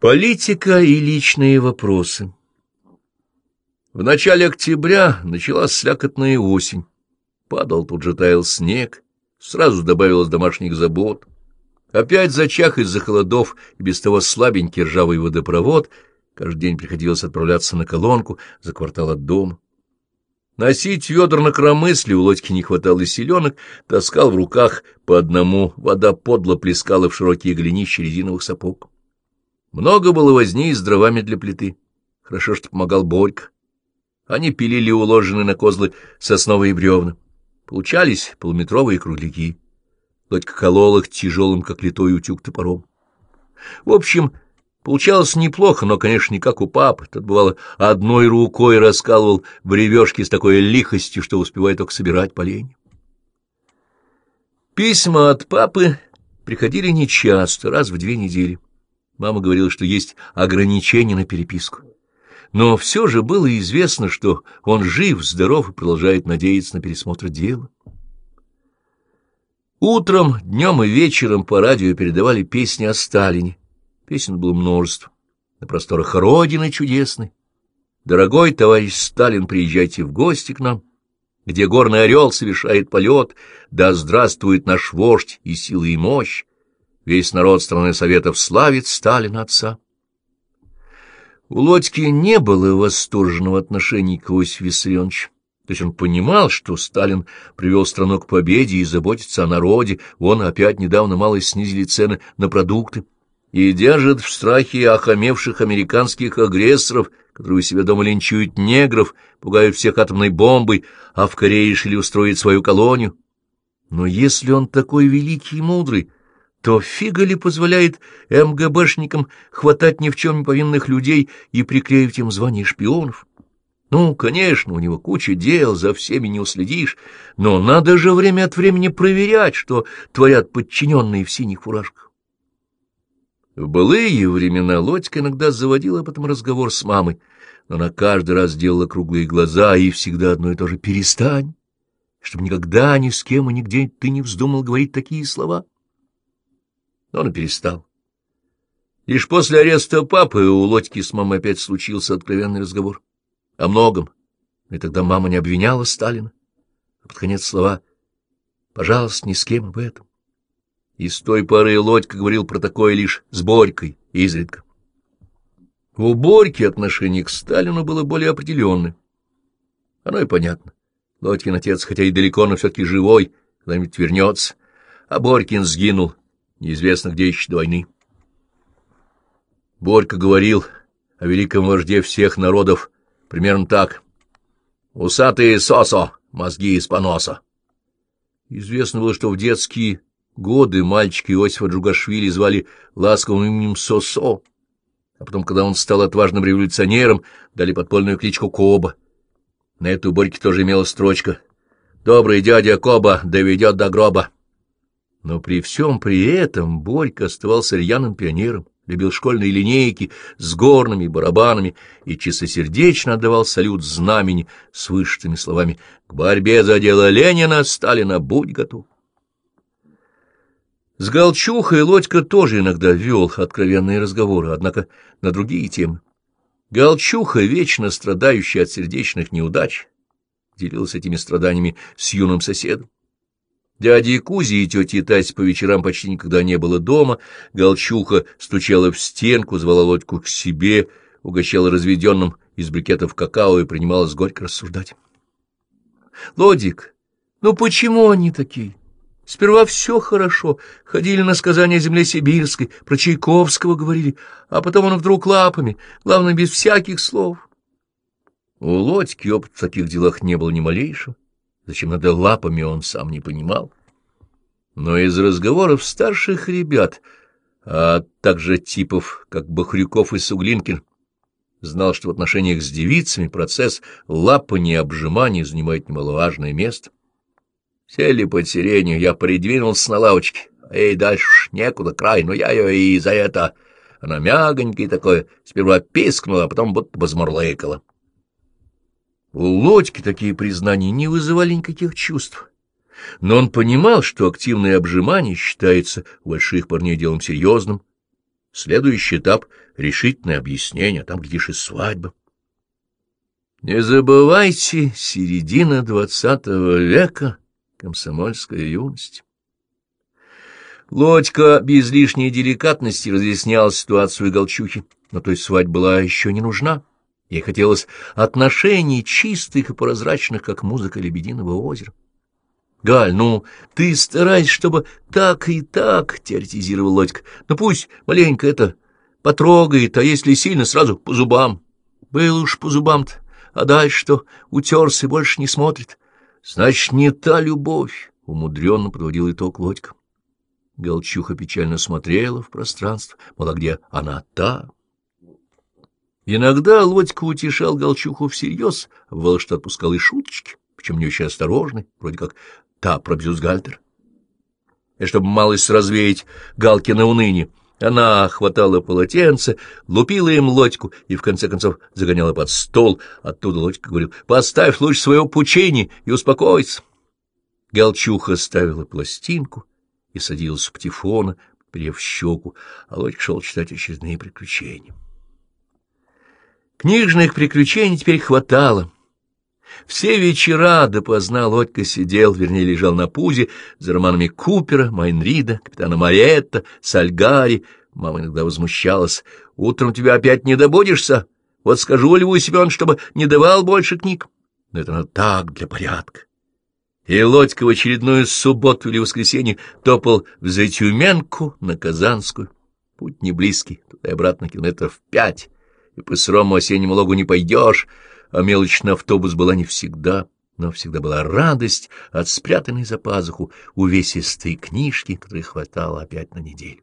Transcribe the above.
Политика и личные вопросы В начале октября началась слякотная осень. Падал, тут же таял снег, сразу добавилось домашних забот. Опять зачах из-за холодов и без того слабенький ржавый водопровод, каждый день приходилось отправляться на колонку за квартал от дома. Носить ведра на коромысле у Лодьки не хватало селенок, таскал в руках по одному, вода подло плескала в широкие голенища резиновых сапог. Много было возни с дровами для плиты. Хорошо, что помогал Борька. Они пилили уложенные на козлы сосновые бревна. Получались полуметровые кругляки. Лодька колол их тяжелым, как литой утюг, топором. В общем, получалось неплохо, но, конечно, не как у папы. Тот, бывало, одной рукой раскалывал бревешки с такой лихостью, что успевает только собирать поленья. Письма от папы приходили нечасто, раз в две недели. Мама говорила, что есть ограничения на переписку. Но все же было известно, что он жив, здоров и продолжает надеяться на пересмотр дела. Утром, днем и вечером по радио передавали песни о Сталине. Песен было множество. На просторах Родины чудесной. Дорогой товарищ Сталин, приезжайте в гости к нам, где горный орел совершает полет, да здравствует наш вождь и сила и мощь, Весь народ страны Советов славит Сталина отца. У Лодьки не было восторженного отношения к Иосифу Виссарионовичу. То есть он понимал, что Сталин привел страну к победе и заботится о народе, вон опять недавно мало снизили цены на продукты, и держит в страхе охамевших американских агрессоров, которые у себя дома линчуют негров, пугают всех атомной бомбой, а в Корее решили устроить свою колонию. Но если он такой великий и мудрый, то фига ли позволяет МГБшникам хватать ни в чем не повинных людей и приклеивать им звание шпионов? Ну, конечно, у него куча дел, за всеми не уследишь, но надо же время от времени проверять, что творят подчиненные в синих фуражках. В былые времена Лодька иногда заводила об этом разговор с мамой, но она каждый раз делала круглые глаза и всегда одно и то же «перестань», чтобы никогда ни с кем и нигде ты не вздумал говорить такие слова но он перестал. Лишь после ареста папы у Лодьки с мамой опять случился откровенный разговор. О многом. И тогда мама не обвиняла Сталина. А под конец слова «пожалуйста, ни с кем об этом». И с той поры Лодька говорил про такое лишь с Борькой изредка. У Борьки отношение к Сталину было более определенное. Оно и понятно. Лодькин отец, хотя и далеко, но все-таки живой, когда-нибудь вернется. А Борькин сгинул неизвестно где еще до войны. Борька говорил о великом вожде всех народов примерно так. «Усатые сосо, мозги из поноса». Известно было, что в детские годы мальчика Иосифа Джугашвили звали ласковым именем Сосо, а потом, когда он стал отважным революционером, дали подпольную кличку Коба. На эту Борьке тоже имела строчка «Добрый дядя Коба доведет до гроба». Но при всем при этом Борька оставался рьяным пионером, любил школьные линейки с горными барабанами и чистосердечно отдавал салют знамени с вышитыми словами «К борьбе за дело Ленина, Сталина, будь готов». С Галчухой Лодька тоже иногда вел откровенные разговоры, однако на другие темы. Галчуха, вечно страдающая от сердечных неудач, делился этими страданиями с юным соседом. Дяди Кузи и тети Тась по вечерам почти никогда не было дома, Голчуха стучала в стенку, звала лодьку к себе, угощала разведенным из брикетов какао и принималась горько рассуждать. — Лодик, ну почему они такие? Сперва все хорошо, ходили на сказания о земле сибирской, про Чайковского говорили, а потом он вдруг лапами, главное, без всяких слов. У Лодьки опыт в таких делах не было ни малейшего. Зачем надо лапами, он сам не понимал. Но из разговоров старших ребят, а также типов, как Бахрюков и Суглинкин, знал, что в отношениях с девицами процесс лапания и обжимания занимает немаловажное место. Сели под сиренью, я придвинулся на лавочке. Эй, дальше уж некуда, край, но я ее и за это... Она мягонькая такое, сперва пискнула, а потом будто бы замурлыкала. У Лодьки такие признания не вызывали никаких чувств. Но он понимал, что активное обжимание считается у больших парней делом серьезным, Следующий этап — решительное объяснение, там, глядишь, и свадьба. Не забывайте, середина двадцатого века, комсомольская юность. Лодька без лишней деликатности разъяснял ситуацию Галчухи, но то есть свадьба была еще не нужна. Ей хотелось отношений чистых и прозрачных, как музыка Лебединого озера. — Галь, ну, ты старайся, чтобы так и так, — теоретизировал Лодька. — Ну, пусть маленько это потрогает, а если сильно, сразу по зубам. Был уж по зубам-то, а дальше что, утерся и больше не смотрит. Значит, не та любовь, — умудренно подводил итог Лодька. Галчуха печально смотрела в пространство, мол, а где она та? Иногда Лодька утешал Галчуху всерьез, бывало, что отпускал и шуточки, причем не очень осторожный, вроде как та про бюстгальтер. И чтобы малость развеять Галкина уныние, она хватала полотенце, лупила им лодьку и, в конце концов, загоняла под стол. Оттуда лодька говорил, «Поставь лучше свое пучение и успокойся». Галчуха ставила пластинку, и садилась у птифона, прев щеку, а Лодька шел читать очередные приключения. Книжных приключений теперь хватало. Все вечера допоздна Лодька сидел, вернее, лежал на пузе за романами Купера, Майнрида, капитана Маретта, Сальгари. Мама иногда возмущалась. «Утром тебя опять не добудешься? Вот скажу Льву Семен, чтобы не давал больше книг». Но это надо так, для порядка и Лодька в очередную субботу или воскресенье топал в Затюменку на Казанскую. Путь не близкий, туда и обратно километров пять, и по сырому осеннему логу не пойдешь, а мелочь на автобус была не всегда, но всегда была радость от спрятанной за пазуху увесистой книжки, которой хватало опять на неделю.